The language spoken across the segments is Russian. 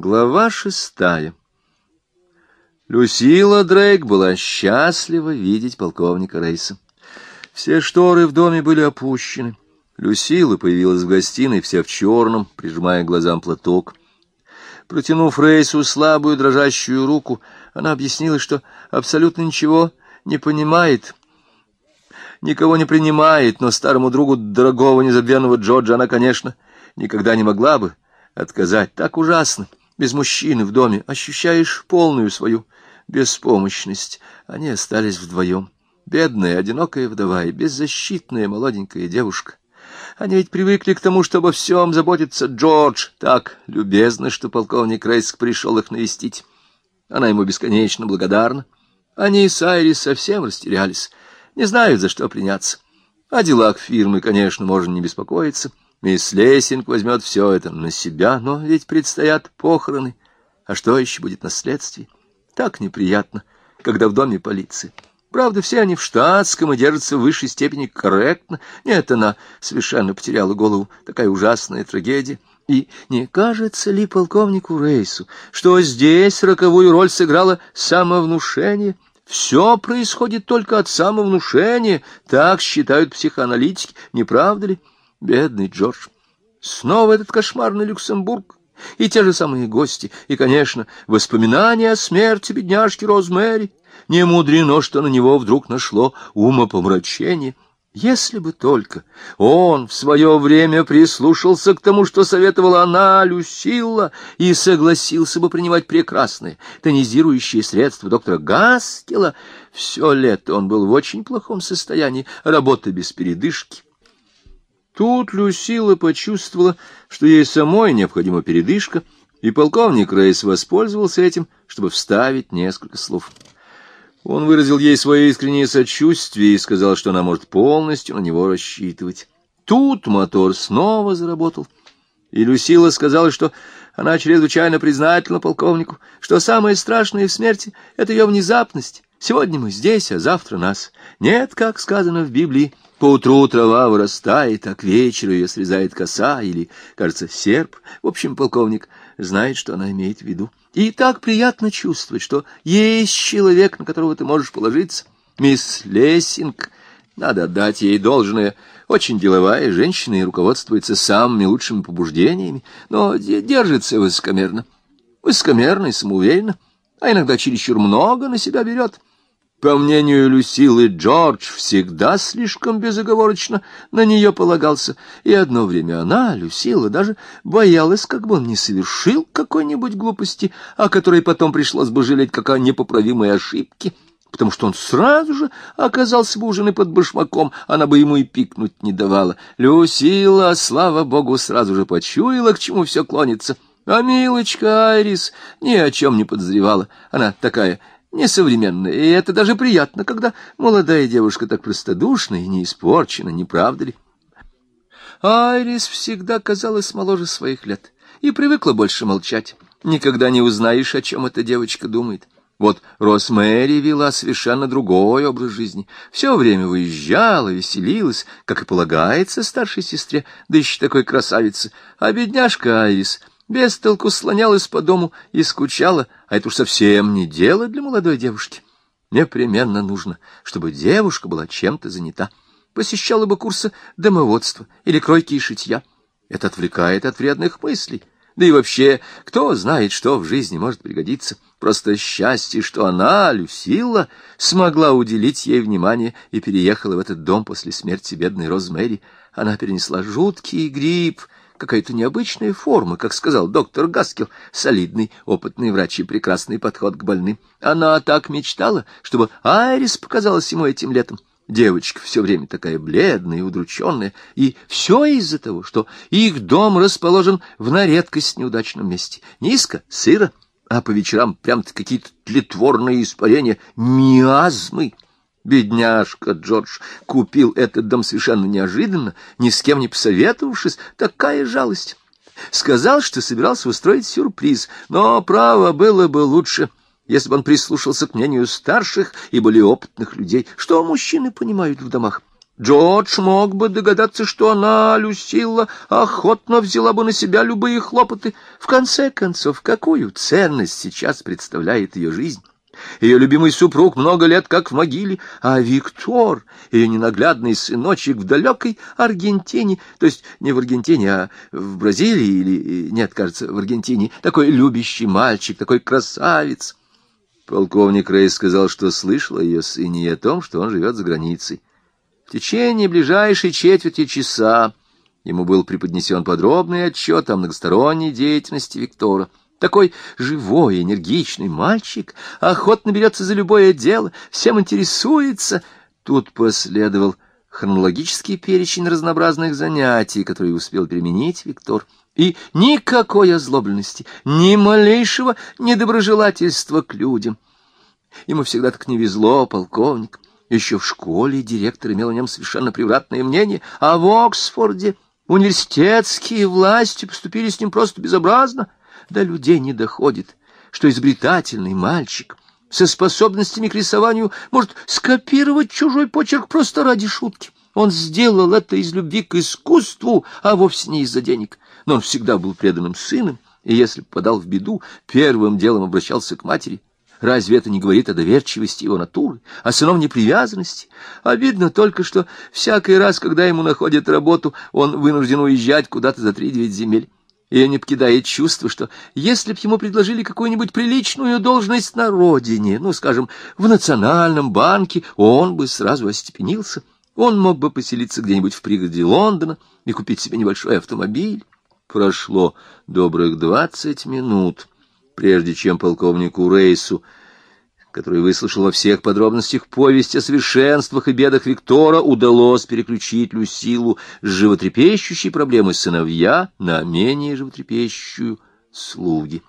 Глава шестая. Люсила Дрейк была счастлива видеть полковника Рейса. Все шторы в доме были опущены. Люсила появилась в гостиной, вся в черном, прижимая к глазам платок. Протянув Рейсу слабую дрожащую руку, она объяснила, что абсолютно ничего не понимает, никого не принимает, но старому другу дорогого незабвенного Джорджа она, конечно, никогда не могла бы отказать. Так ужасно без мужчины в доме, ощущаешь полную свою беспомощность. Они остались вдвоем. Бедная, одинокая вдова и беззащитная молоденькая девушка. Они ведь привыкли к тому, что обо всем заботится Джордж. Так любезно, что полковник Рейск пришел их навестить. Она ему бесконечно благодарна. Они с Айрис совсем растерялись, не знают, за что приняться. О делах фирмы, конечно, можно не беспокоиться. Мисс Лессинг возьмет все это на себя, но ведь предстоят похороны. А что еще будет наследствие? Так неприятно, когда в доме полиции. Правда, все они в штатском и держатся в высшей степени корректно. Нет, она совершенно потеряла голову. Такая ужасная трагедия. И не кажется ли полковнику Рейсу, что здесь роковую роль сыграло самовнушение? Все происходит только от самовнушения, так считают психоаналитики, не правда ли? Бедный Джордж. Снова этот кошмарный Люксембург. И те же самые гости, и, конечно, воспоминания о смерти бедняжки Розмэри. Не мудрено, что на него вдруг нашло умопомрачение. Если бы только он в свое время прислушался к тому, что советовала она, Люсилла, и согласился бы принимать прекрасные тонизирующие средства доктора Гаскела, все лето он был в очень плохом состоянии, работа без передышки, Тут Люсила почувствовала, что ей самой необходима передышка, и полковник Рейс воспользовался этим, чтобы вставить несколько слов. Он выразил ей свое искреннее сочувствие и сказал, что она может полностью на него рассчитывать. Тут мотор снова заработал, и Люсила сказала, что она чрезвычайно признательна полковнику, что самое страшное в смерти — это ее внезапность. Сегодня мы здесь, а завтра нас. Нет, как сказано в Библии, — Поутру трава вырастает, а к вечеру ее срезает коса или, кажется, серп. В общем, полковник знает, что она имеет в виду. И так приятно чувствовать, что есть человек, на которого ты можешь положиться. Мисс Лессинг, надо отдать ей должное, очень деловая женщина и руководствуется самыми лучшими побуждениями, но держится высокомерно. Высокомерно и самоуверенно, а иногда чересчур много на себя берет. По мнению Люсилы, Джордж всегда слишком безоговорочно на нее полагался, и одно время она, Люсила, даже боялась, как бы он не совершил какой-нибудь глупости, о которой потом пришлось бы жалеть как о непоправимой ошибке, потому что он сразу же оказался бы у жены под башмаком, она бы ему и пикнуть не давала. Люсила, слава богу, сразу же почуяла, к чему все клонится. А милочка Айрис ни о чем не подозревала. Она такая несовременная, и это даже приятно, когда молодая девушка так простодушна и не испорчена, не правда ли? Айрис всегда казалась моложе своих лет и привыкла больше молчать. Никогда не узнаешь, о чем эта девочка думает. Вот Росмэри вела совершенно другой образ жизни. Все время выезжала, веселилась, как и полагается старшей сестре, да еще такой красавице. А бедняжка Айрис без толку слонялась по дому и скучала, а это уж совсем не дело для молодой девушки. Непременно нужно, чтобы девушка была чем-то занята, посещала бы курсы домоводства или кройки и шитья. Это отвлекает от вредных мыслей. Да и вообще, кто знает, что в жизни может пригодиться. Просто счастье, что она, Люсилла, смогла уделить ей внимание и переехала в этот дом после смерти бедной Розмэри. Она перенесла жуткий грипп, какая-то необычная форма, как сказал доктор Гаскел, солидный, опытный врач и прекрасный подход к больным. Она так мечтала, чтобы Айрис показалась ему этим летом. Девочка все время такая бледная и удрученная, и все из-за того, что их дом расположен в на редкость неудачном месте. Низко, сыро, а по вечерам прям-то какие-то тлетворные испарения, миазмы. Бедняжка Джордж купил этот дом совершенно неожиданно, ни с кем не посоветовавшись. Такая жалость. Сказал, что собирался устроить сюрприз, но, право, было бы лучше, если бы он прислушался к мнению старших и более опытных людей. Что мужчины понимают в домах? Джордж мог бы догадаться, что она, Люсилла, охотно взяла бы на себя любые хлопоты. В конце концов, какую ценность сейчас представляет ее жизнь? Ее любимый супруг много лет как в могиле, а Виктор, ее ненаглядный сыночек в далекой Аргентине, то есть не в Аргентине, а в Бразилии или, нет, кажется, в Аргентине, такой любящий мальчик, такой красавец. Полковник Рей сказал, что слышал о ее сыне о том, что он живет за границей. В течение ближайшей четверти часа ему был преподнесен подробный отчет о многосторонней деятельности Виктора. Такой живой, энергичный мальчик, охотно берется за любое дело, всем интересуется. Тут последовал хронологический перечень разнообразных занятий, которые успел применить Виктор. И никакой озлобленности, ни малейшего недоброжелательства к людям. Ему всегда так не везло, полковник. Еще в школе директор имел о нем совершенно превратное мнение, а в Оксфорде университетские власти поступили с ним просто безобразно — до людей не доходит, что изобретательный мальчик со способностями к рисованию может скопировать чужой почерк просто ради шутки. Он сделал это из любви к искусству, а вовсе не из-за денег. Но он всегда был преданным сыном, и если попадал в беду, первым делом обращался к матери. Разве это не говорит о доверчивости его натуры, о сыновней привязанности? Обидно только, что всякий раз, когда ему находят работу, он вынужден уезжать куда-то за три-девять земель. Ее не покидает чувство, что если б ему предложили какую-нибудь приличную должность на родине, ну, скажем, в Национальном банке, он бы сразу остепенился. Он мог бы поселиться где-нибудь в пригороде Лондона и купить себе небольшой автомобиль. Прошло добрых двадцать минут, прежде чем полковнику Рейсу который выслушал во всех подробностях повесть о совершенствах и бедах Виктора, удалось переключить Люсилу с животрепещущей проблемы сыновья на менее животрепещущую слуги.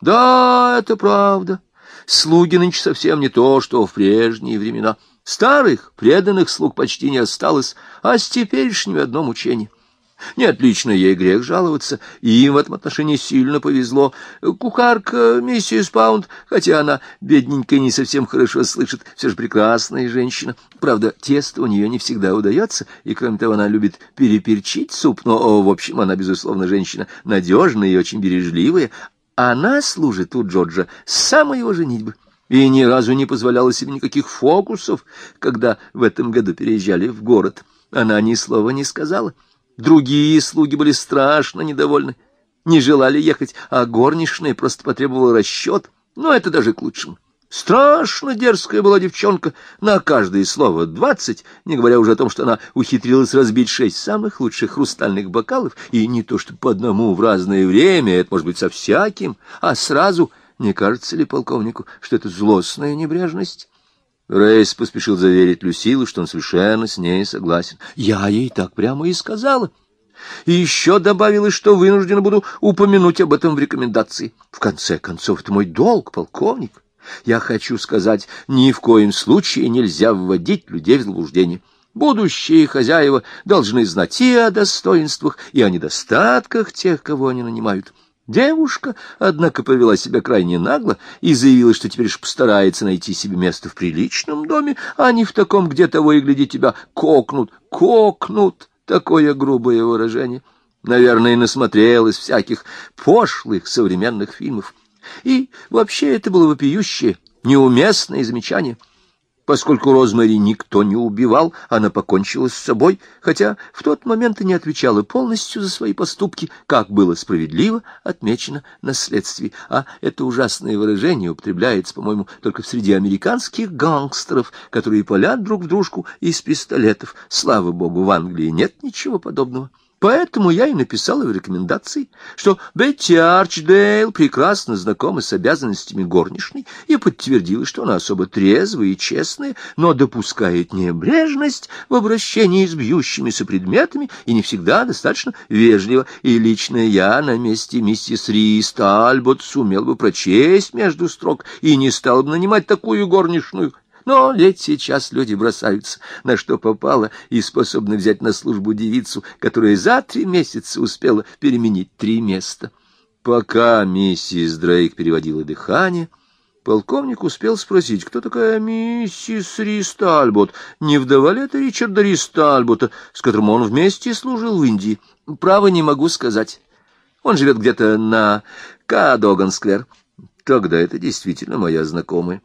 Да, это правда. Слуги нынче совсем не то, что в прежние времена. Старых, преданных слуг почти не осталось, а с теперешними одно мучение — нет, лично ей грех жаловаться, и им в этом отношении сильно повезло. Кухарка миссис Паунд, хотя она бедненькая не совсем хорошо слышит, все же прекрасная женщина. Правда, тесто у нее не всегда удается, и, кроме того, она любит переперчить суп, но, в общем, она, безусловно, женщина надежная и очень бережливая. Она служит у Джорджа с самой его женитьбы и ни разу не позволяла себе никаких фокусов, когда в этом году переезжали в город. Она ни слова не сказала. Другие слуги были страшно недовольны, не желали ехать, а горничная просто потребовала расчет, но это даже к лучшему. Страшно дерзкая была девчонка, на каждое слово двадцать, не говоря уже о том, что она ухитрилась разбить шесть самых лучших хрустальных бокалов, и не то что по одному в разное время, это может быть со всяким, а сразу, не кажется ли полковнику, что это злостная небрежность? Рейс поспешил заверить Люсилу, что он совершенно с ней согласен. Я ей так прямо и сказала. И еще добавилось, что вынуждена буду упомянуть об этом в рекомендации. В конце концов, это мой долг, полковник. Я хочу сказать, ни в коем случае нельзя вводить людей в заблуждение. Будущие хозяева должны знать и о достоинствах, и о недостатках тех, кого они нанимают. Девушка, однако, повела себя крайне нагло и заявила, что теперь уж постарается найти себе место в приличном доме, а не в таком, где того и гляди тебя кокнут. Кокнут! Такое грубое выражение. Наверное, насмотрелась всяких пошлых современных фильмов. И вообще это было вопиющее, неуместное замечание — Поскольку Розмари никто не убивал, она покончила с собой, хотя в тот момент и не отвечала полностью за свои поступки, как было справедливо отмечено на следствии. А это ужасное выражение употребляется, по-моему, только в среди американских гангстеров, которые палят друг в дружку из пистолетов. Слава богу, в Англии нет ничего подобного. Поэтому я и написала в рекомендации, что Бетти Арчдейл прекрасно знакома с обязанностями горничной и подтвердила, что она особо трезвая и честная, но допускает небрежность в обращении с бьющимися предметами и не всегда достаточно вежливо. И лично я на месте миссис Рист Альбот сумел бы прочесть между строк и не стал бы нанимать такую горничную, но ведь сейчас люди бросаются на что попало и способны взять на службу девицу, которая за три месяца успела переменить три места. Пока миссис Дрейк переводила дыхание, Полковник успел спросить, кто такая миссис Ристальбот, не вдова ли это Ричарда Ристальбота, с которым он вместе служил в Индии. Право не могу сказать. Он живет где-то на Кадоган-сквер. Тогда это действительно моя знакомая.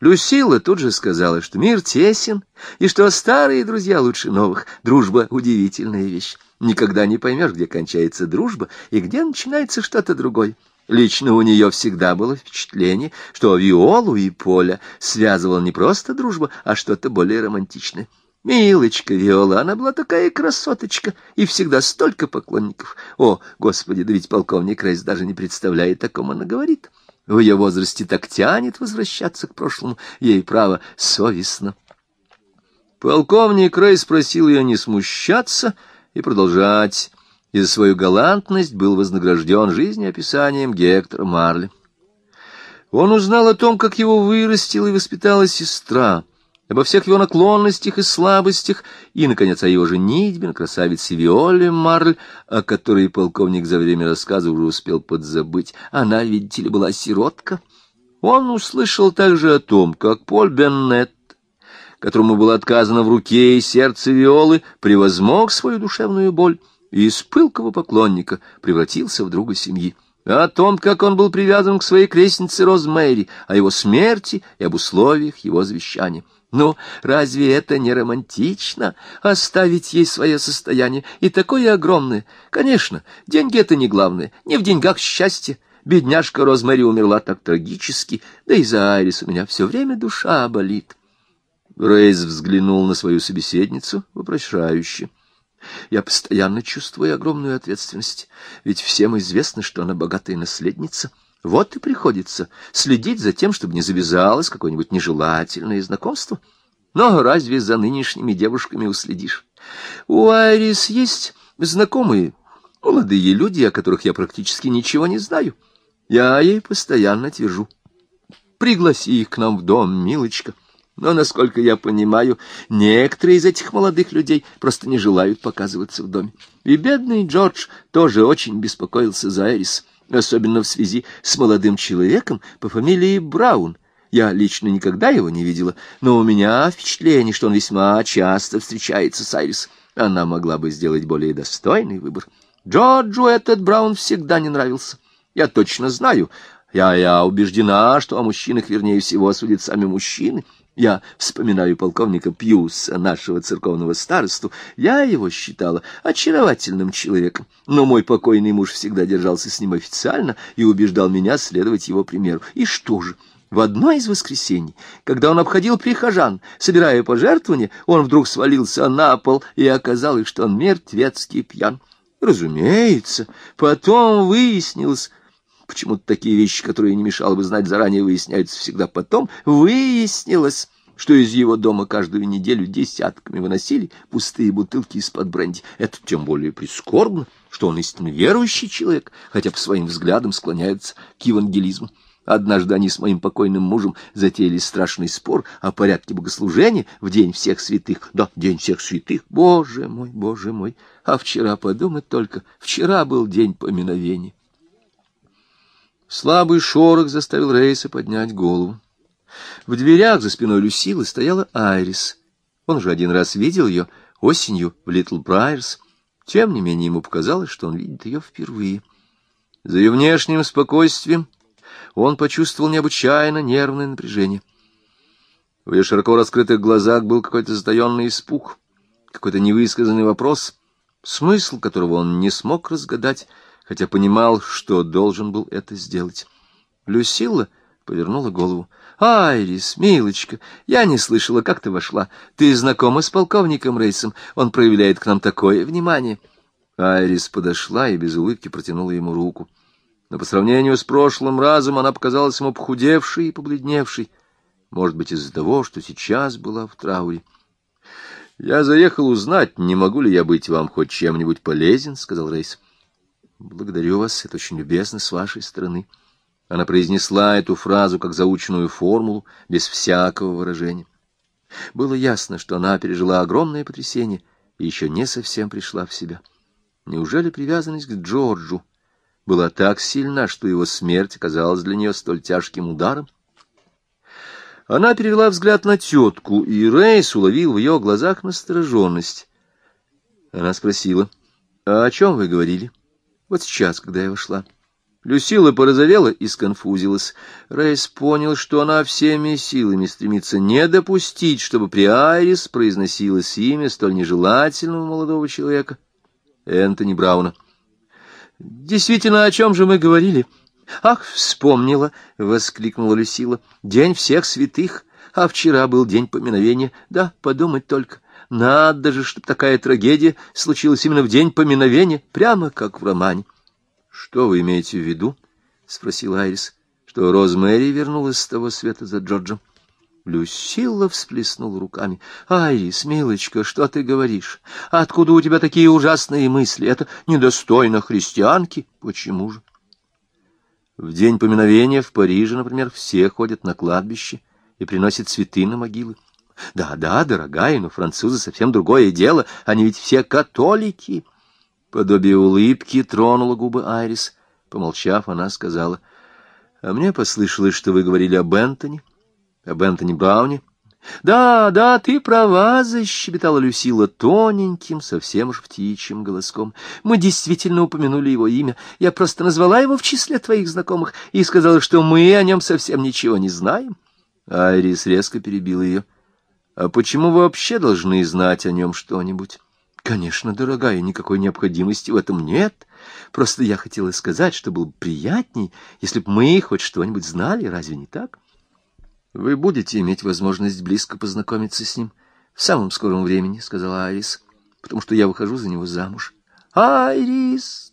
Люсила тут же сказала, что мир тесен, и что старые друзья лучше новых. Дружба — удивительная вещь. Никогда не поймешь, где кончается дружба и где начинается что-то другое. Лично у нее всегда было впечатление, что Виолу и Поля связывала не просто дружба, а что-то более романтичное. Милочка Виола, она была такая красоточка, и всегда столько поклонников. О, господи, да ведь полковник Рейс даже не представляет, о ком она говорит. В ее возрасте так тянет возвращаться к прошлому, ей право совестно. Полковник Рейс просил ее не смущаться и продолжать и за свою галантность был вознагражден жизнеописанием Гектора Марли. Он узнал о том, как его вырастила и воспитала сестра, обо всех его наклонностях и слабостях, и, наконец, о его женитьбе на красавице Виоле Марль, о которой полковник за время рассказа уже успел подзабыть. Она, видите ли, была сиротка. Он услышал также о том, как Поль Беннет, которому было отказано в руке и сердце Виолы, превозмог свою душевную боль, и из пылкого поклонника превратился в друга семьи. О том, как он был привязан к своей крестнице Розмэри, о его смерти и об условиях его завещания. Ну, разве это не романтично, оставить ей свое состояние, и такое огромное? Конечно, деньги — это не главное, не в деньгах счастье. Бедняжка Розмэри умерла так трагически, да и за Айрис у меня все время душа болит. Рейз взглянул на свою собеседницу вопрошающе. Я постоянно чувствую огромную ответственность, ведь всем известно, что она богатая наследница. Вот и приходится следить за тем, чтобы не завязалось какое-нибудь нежелательное знакомство. Но разве за нынешними девушками уследишь? У Айрис есть знакомые, молодые люди, о которых я практически ничего не знаю. Я ей постоянно твержу. Пригласи их к нам в дом, милочка. — но, насколько я понимаю, некоторые из этих молодых людей просто не желают показываться в доме. И бедный Джордж тоже очень беспокоился за Эрис, особенно в связи с молодым человеком по фамилии Браун. Я лично никогда его не видела, но у меня впечатление, что он весьма часто встречается с Айрис. Она могла бы сделать более достойный выбор. Джорджу этот Браун всегда не нравился. Я точно знаю, я, я убеждена, что о мужчинах, вернее всего, судят сами мужчины. Я вспоминаю полковника Пьюса, нашего церковного старосту. Я его считала очаровательным человеком, но мой покойный муж всегда держался с ним официально и убеждал меня следовать его примеру. И что же? В одно из воскресений, когда он обходил прихожан, собирая пожертвования, он вдруг свалился на пол, и оказалось, что он мертвецкий пьян. Разумеется, потом выяснилось, Почему-то такие вещи, которые не мешало бы знать заранее, выясняются всегда потом. Выяснилось, что из его дома каждую неделю десятками выносили пустые бутылки из-под бренди. Это тем более прискорбно, что он истинно верующий человек, хотя по своим взглядам склоняется к евангелизму. Однажды они с моим покойным мужем затеяли страшный спор о порядке богослужения в День всех святых. Да, День всех святых, боже мой, боже мой. А вчера, подумать только, вчера был день поминовения. Слабый шорох заставил Рейса поднять голову. В дверях за спиной Люсилы стояла Айрис. Он уже один раз видел ее осенью в Литл Брайерс. Тем не менее ему показалось, что он видит ее впервые. За ее внешним спокойствием он почувствовал необычайно нервное напряжение. В ее широко раскрытых глазах был какой-то затаенный испуг, какой-то невысказанный вопрос, смысл которого он не смог разгадать, хотя понимал, что должен был это сделать. Люсилла повернула голову. — Айрис, милочка, я не слышала, как ты вошла. Ты знакома с полковником Рейсом? Он проявляет к нам такое внимание. Айрис подошла и без улыбки протянула ему руку. Но по сравнению с прошлым разом она показалась ему похудевшей и побледневшей. Может быть, из-за того, что сейчас была в трауре. — Я заехал узнать, не могу ли я быть вам хоть чем-нибудь полезен, — сказал Рейс. Благодарю вас, это очень любезно с вашей стороны. Она произнесла эту фразу как заученную формулу, без всякого выражения. Было ясно, что она пережила огромное потрясение и еще не совсем пришла в себя. Неужели привязанность к Джорджу была так сильна, что его смерть оказалась для нее столь тяжким ударом? Она перевела взгляд на тетку, и Рейс уловил в ее глазах настороженность. Она спросила, «А о чем вы говорили?» «Вот сейчас, когда я вошла». Люсила порозовела и сконфузилась. Рейс понял, что она всеми силами стремится не допустить, чтобы при Айрис произносилось имя столь нежелательного молодого человека, Энтони Брауна. «Действительно, о чем же мы говорили?» «Ах, вспомнила!» — воскликнула Люсила. «День всех святых, а вчера был день поминовения. Да, подумать только. Надо же, чтобы такая трагедия случилась именно в день поминовения, прямо как в романе». «Что вы имеете в виду?» — спросил Айрис. «Что Розмэри вернулась с того света за Джорджем?» Люсилла всплеснула руками. «Айрис, милочка, что ты говоришь? Откуда у тебя такие ужасные мысли? Это недостойно христианки. Почему же?» В день поминовения в Париже, например, все ходят на кладбище и приносят цветы на могилы. Да, да, дорогая, но французы совсем другое дело, они ведь все католики. Подобие улыбки тронула губы Айрис. Помолчав, она сказала, — А мне послышалось, что вы говорили об Энтони, об Энтони Брауне. «Да, да, ты права», — защебетала Люсила тоненьким, совсем уж птичьим голоском. «Мы действительно упомянули его имя. Я просто назвала его в числе твоих знакомых и сказала, что мы о нем совсем ничего не знаем». Айрис резко перебил ее. «А почему вы вообще должны знать о нем что-нибудь?» «Конечно, дорогая, никакой необходимости в этом нет. Просто я хотела сказать, что было бы приятней, если бы мы хоть что-нибудь знали, разве не так?» Вы будете иметь возможность близко познакомиться с ним в самом скором времени, — сказала Айрис, — потому что я выхожу за него замуж. Айрис!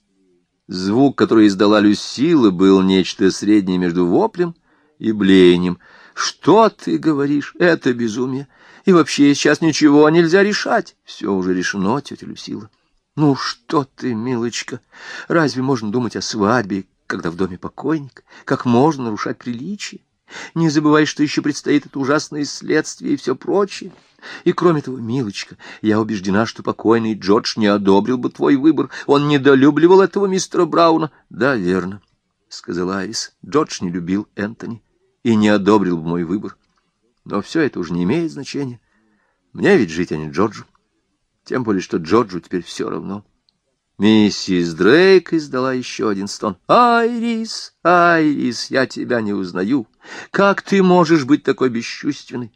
Звук, который издала Люсила, был нечто среднее между воплем и блеянием. Что ты говоришь? Это безумие. И вообще сейчас ничего нельзя решать. Все уже решено, тетя Люсила. Ну что ты, милочка, разве можно думать о свадьбе, когда в доме покойник? Как можно нарушать приличие? Не забывай, что еще предстоит это ужасное следствие и все прочее. И кроме того, милочка, я убеждена, что покойный Джордж не одобрил бы твой выбор. Он недолюбливал этого мистера Брауна. Да, верно, — сказала Айрис. Джордж не любил Энтони и не одобрил бы мой выбор. Но все это уже не имеет значения. Мне ведь жить, а не Джорджу. Тем более, что Джорджу теперь все равно. Миссис Дрейк издала еще один стон. «Айрис, Айрис, я тебя не узнаю. Как ты можешь быть такой бесчувственной?»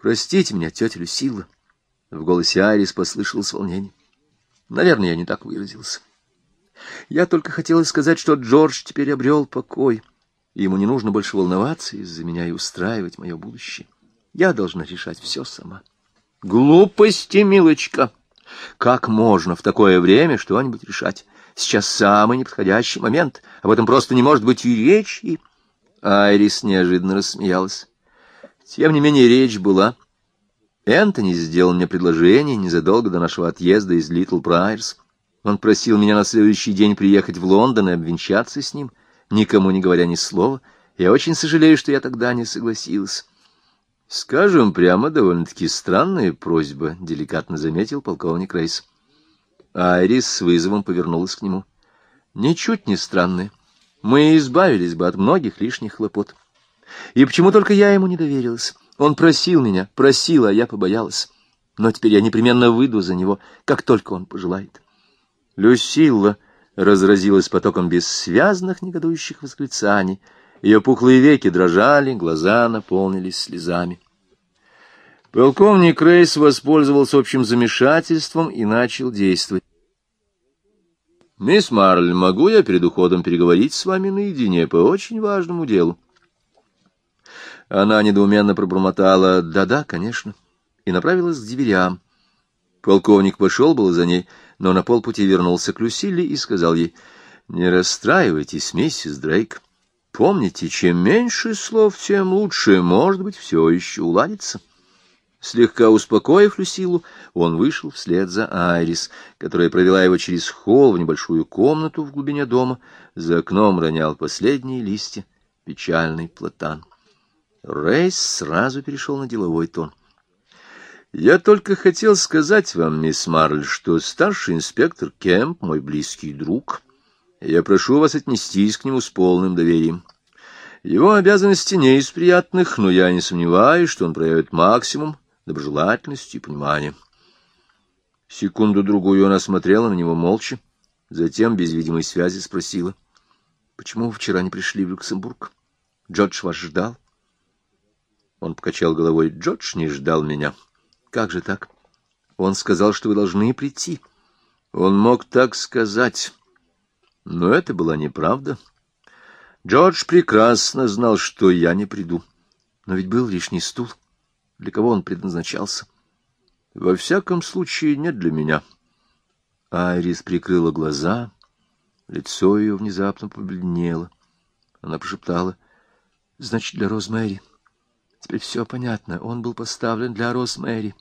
«Простите меня, тетя Люсила». В голосе Айрис послышалось волнение. Наверное, я не так выразился. Я только хотела сказать, что Джордж теперь обрел покой, и ему не нужно больше волноваться из-за меня и устраивать мое будущее. Я должна решать все сама. «Глупости, милочка!» Как можно в такое время что-нибудь решать? Сейчас самый неподходящий момент. Об этом просто не может быть и речи. Айрис неожиданно рассмеялась. Тем не менее, речь была. Энтони сделал мне предложение незадолго до нашего отъезда из Литл Прайерс. Он просил меня на следующий день приехать в Лондон и обвенчаться с ним, никому не говоря ни слова. Я очень сожалею, что я тогда не согласилась. Скажем прямо, довольно-таки странная просьба, — деликатно заметил полковник Рейс. Айрис с вызовом повернулась к нему. Ничуть не странная. Мы избавились бы от многих лишних хлопот. И почему только я ему не доверилась? Он просил меня, просила, а я побоялась. Но теперь я непременно выйду за него, как только он пожелает. Люсилла разразилась потоком бессвязных негодующих восклицаний — ее пухлые веки дрожали, глаза наполнились слезами. Полковник Рейс воспользовался общим замешательством и начал действовать. «Мисс Марль, могу я перед уходом переговорить с вами наедине по очень важному делу?» Она недоуменно пробормотала «да-да, конечно» и направилась к дверям. Полковник пошел было за ней, но на полпути вернулся к Люсиле и сказал ей «Не расстраивайтесь, миссис Дрейк». Помните, чем меньше слов, тем лучше, может быть, все еще уладится. Слегка успокоив Люсилу, он вышел вслед за Айрис, которая провела его через холл в небольшую комнату в глубине дома. За окном ронял последние листья печальный платан. Рейс сразу перешел на деловой тон. «Я только хотел сказать вам, мисс Марль, что старший инспектор Кемп — мой близкий друг». Я прошу вас отнестись к нему с полным доверием. Его обязанности не из приятных, но я не сомневаюсь, что он проявит максимум доброжелательности и понимания. Секунду-другую она смотрела на него молча, затем, без видимой связи, спросила, «Почему вы вчера не пришли в Люксембург? Джордж вас ждал?» Он покачал головой, «Джордж не ждал меня». «Как же так? Он сказал, что вы должны прийти». Он мог так сказать, но это была неправда. Джордж прекрасно знал, что я не приду. Но ведь был лишний стул. Для кого он предназначался? Во всяком случае, не для меня. Айрис прикрыла глаза, лицо ее внезапно побледнело. Она прошептала, — Значит, для Розмэри. Теперь все понятно. Он был поставлен для Розмэри.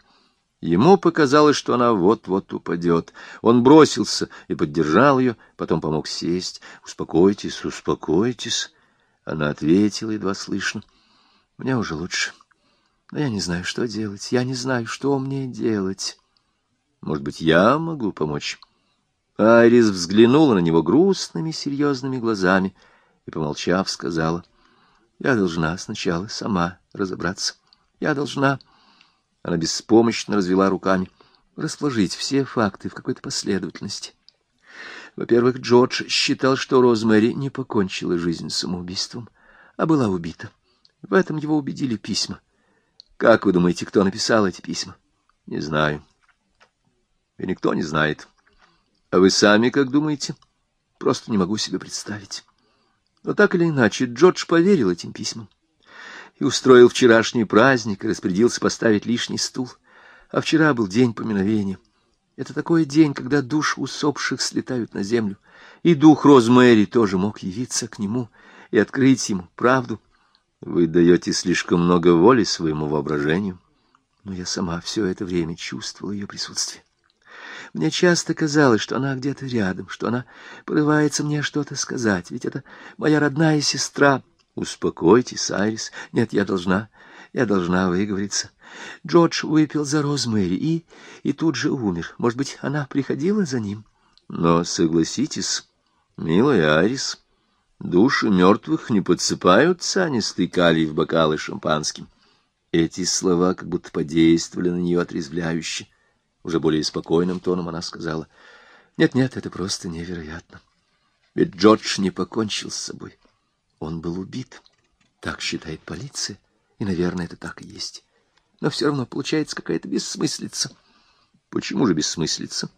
Ему показалось, что она вот-вот упадет. Он бросился и поддержал ее, потом помог сесть. «Успокойтесь, успокойтесь». Она ответила едва слышно. «Мне уже лучше. Но я не знаю, что делать. Я не знаю, что мне делать. Может быть, я могу помочь?» Айрис взглянула на него грустными, серьезными глазами и, помолчав, сказала, «Я должна сначала сама разобраться. Я должна...» Она беспомощно развела руками. Расположить все факты в какой-то последовательности. Во-первых, Джордж считал, что Розмэри не покончила жизнь самоубийством, а была убита. В этом его убедили письма. Как вы думаете, кто написал эти письма? Не знаю. И никто не знает. А вы сами как думаете? Просто не могу себе представить. Но так или иначе, Джордж поверил этим письмам и устроил вчерашний праздник, и распорядился поставить лишний стул. А вчера был день поминовения. Это такой день, когда души усопших слетают на землю, и дух Розмэри тоже мог явиться к нему и открыть ему правду. Вы даете слишком много воли своему воображению, но я сама все это время чувствовала ее присутствие. Мне часто казалось, что она где-то рядом, что она порывается мне что-то сказать, ведь это моя родная сестра — Успокойтесь, Айрис. Нет, я должна, я должна выговориться. Джордж выпил за Розмэри и... и тут же умер. Может быть, она приходила за ним? Но согласитесь, милая Айрис, души мертвых не подсыпают цианистый калий в бокалы шампанским. Эти слова как будто подействовали на нее отрезвляюще. Уже более спокойным тоном она сказала, «Нет-нет, это просто невероятно. Ведь Джордж не покончил с собой. Он был убит. Так считает полиция, и, наверное, это так и есть. Но все равно получается какая-то бессмыслица. Почему же бессмыслица?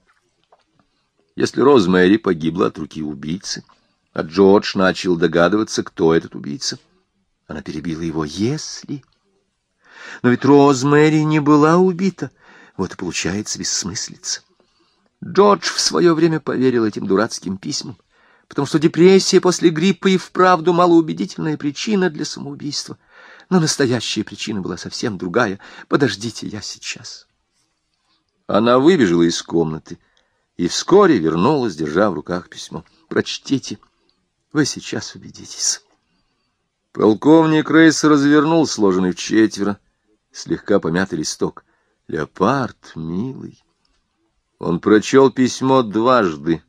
Если Розмэри погибла от руки убийцы, а Джордж начал догадываться, кто этот убийца, она перебила его «если». Но ведь Розмэри не была убита. Вот и получается бессмыслица. Джордж в свое время поверил этим дурацким письмам потому что депрессия после гриппа и вправду малоубедительная причина для самоубийства. Но настоящая причина была совсем другая. Подождите, я сейчас. Она выбежала из комнаты и вскоре вернулась, держа в руках письмо. Прочтите, вы сейчас убедитесь. Полковник Рейс развернул сложенный в четверо, слегка помятый листок. Леопард, милый. Он прочел письмо дважды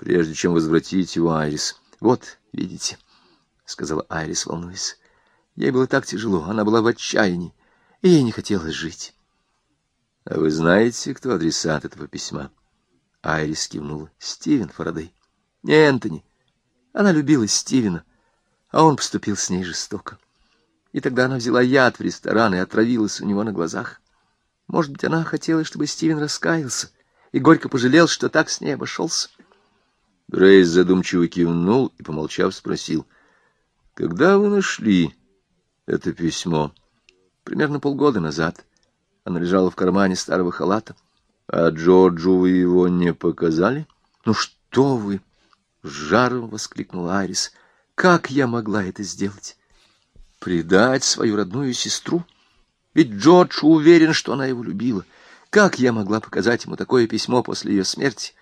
прежде чем возвратить его Айрис. «Вот, видите», — сказала Айрис, волнуясь. Ей было так тяжело, она была в отчаянии, и ей не хотелось жить. «А вы знаете, кто адресат этого письма?» Айрис кивнула. «Стивен Фарадей». «Не Энтони. Она любила Стивена, а он поступил с ней жестоко. И тогда она взяла яд в ресторан и отравилась у него на глазах. Может быть, она хотела, чтобы Стивен раскаялся и горько пожалел, что так с ней обошелся. Грейс задумчиво кивнул и, помолчав, спросил. — Когда вы нашли это письмо? — Примерно полгода назад. Оно лежало в кармане старого халата. — А Джорджу вы его не показали? — Ну что вы! — с жаром воскликнула Айрис. — Как я могла это сделать? Предать свою родную сестру? Ведь Джордж уверен, что она его любила. Как я могла показать ему такое письмо после ее смерти?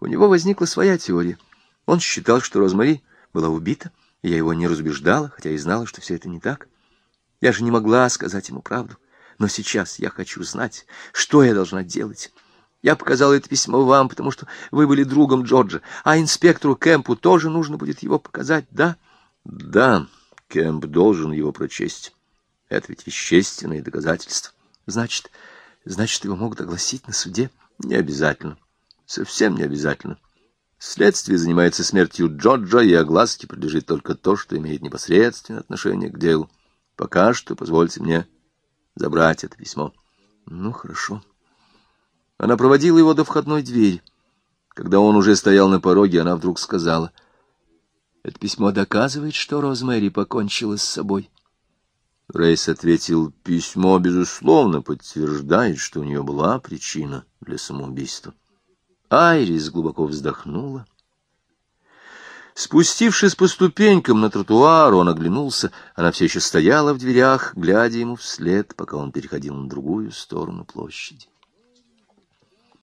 У него возникла своя теория. Он считал, что Розмари была убита, и я его не разубеждала, хотя и знала, что все это не так. Я же не могла сказать ему правду. Но сейчас я хочу знать, что я должна делать. Я показала это письмо вам, потому что вы были другом Джорджа, а инспектору Кэмпу тоже нужно будет его показать, да? — Да, — Кэмп должен его прочесть. Это ведь вещественное доказательство. Значит, значит, его могут огласить на суде? Не обязательно. Совсем не обязательно. Следствие занимается смертью Джорджа, и огласке подлежит только то, что имеет непосредственное отношение к делу. Пока что позвольте мне забрать это письмо. Ну, хорошо. Она проводила его до входной двери. Когда он уже стоял на пороге, она вдруг сказала, «Это письмо доказывает, что Розмэри покончила с собой». Рейс ответил, «Письмо, безусловно, подтверждает, что у нее была причина для самоубийства». Айрис глубоко вздохнула. Спустившись по ступенькам на тротуар, он оглянулся. Она все еще стояла в дверях, глядя ему вслед, пока он переходил на другую сторону площади.